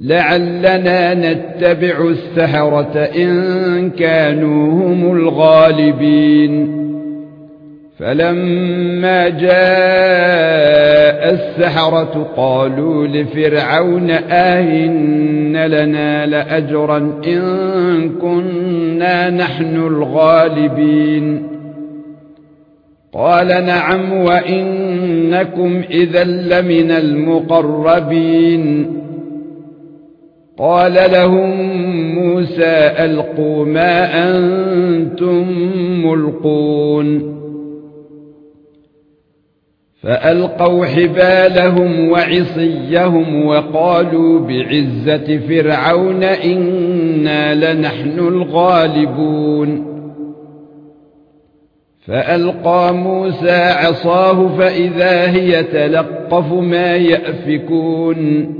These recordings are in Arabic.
لعلنا نتبع السحرة إن كانوا هم الغالبين. فلما جاء السحرة قالوا لفرعون آهن لنا لأجرا إن كنا نحن الغالبين. قال نعم وإنكم إذا لمن المقربين. قال لهم موسى ألقوا ما أنتم ملقون. فألقوا حبالهم وعصيهم وقالوا بعزة فرعون إنا لنحن الغالبون. فألقى موسى عصاه فإذا هي تلقف ما يأفكون.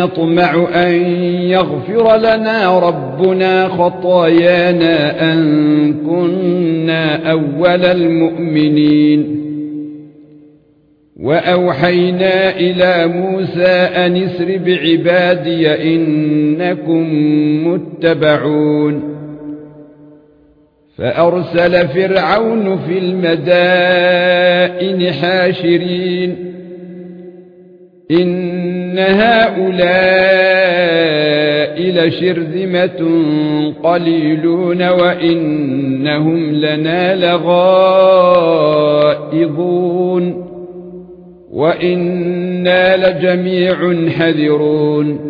نطمع أن يغفر لنا ربنا خطايانا أن كنا أول المؤمنين. وأوحينا إلى موسى أن اسر بعبادي إنكم متبعون. فأرسل فرعون في المدائن حاشرين. ان هؤلاء لشرذمه قليلون وانهم لنا لغائظون وإنا لجميع حذرون